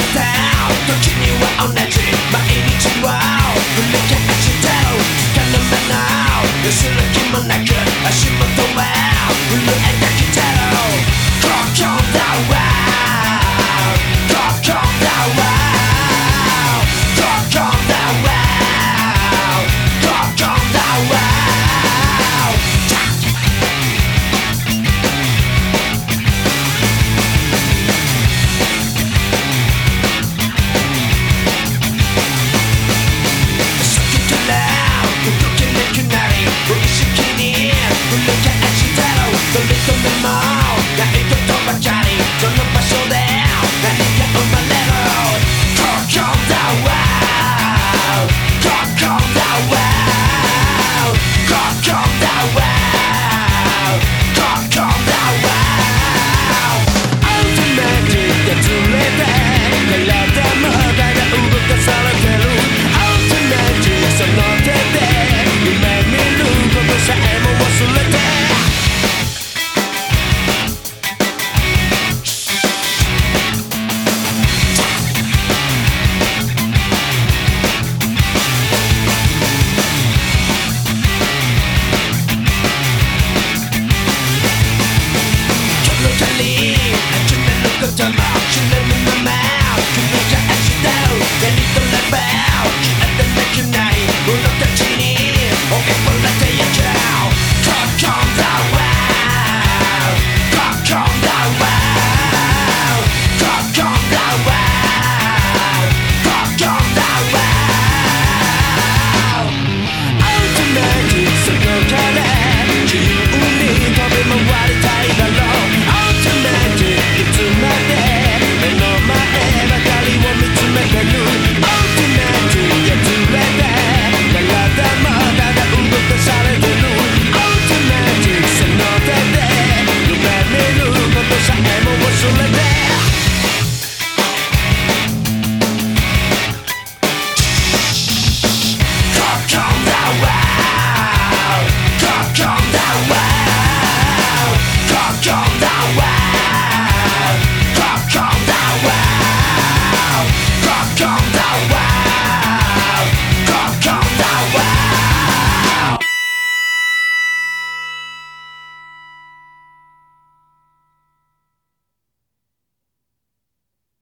て will